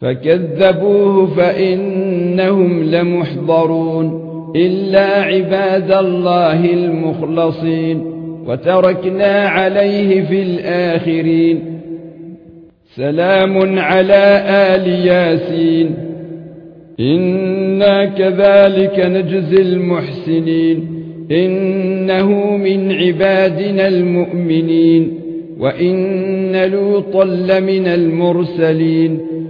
فكذبوه فإنهم لمحضرون إلا عباد الله المخلصين وتركنا عليه في الآخرين. سلام على آل ياسين. إنا كذلك نجزي المحسنين. إنه من عبادنا المؤمنين. وإن لوطا لمن المرسلين.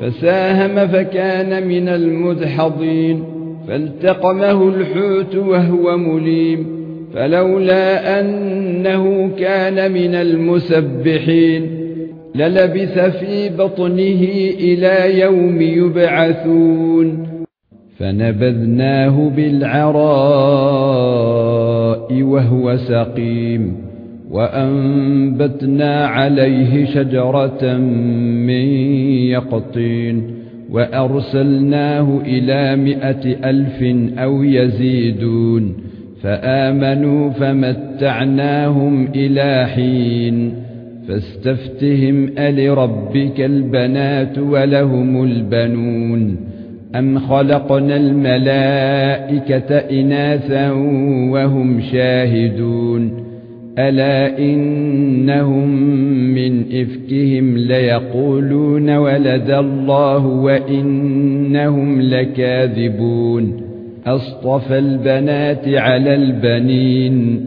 فساهم فكان من المدحضين فالتقمه الحوت وهو مليم فلولا أنه كان من المسبحين. للبث في بطنه إلى يوم يبعثون فنبذناه بالعراء وهو سقيم وأنبتنا عليه شجرة من يقطين وأرسلناه إلى مئة ألف أو يزيدون فآمنوا فمتعناهم إلى حين فاستفتهم ألربك البنات ولهم البنون أم خلقنا الملائكة إناثا وهم شاهدون ألا إنهم من إفكهم ليقولون ولد الله وإنهم لكاذبون أصطفى البنات على البنين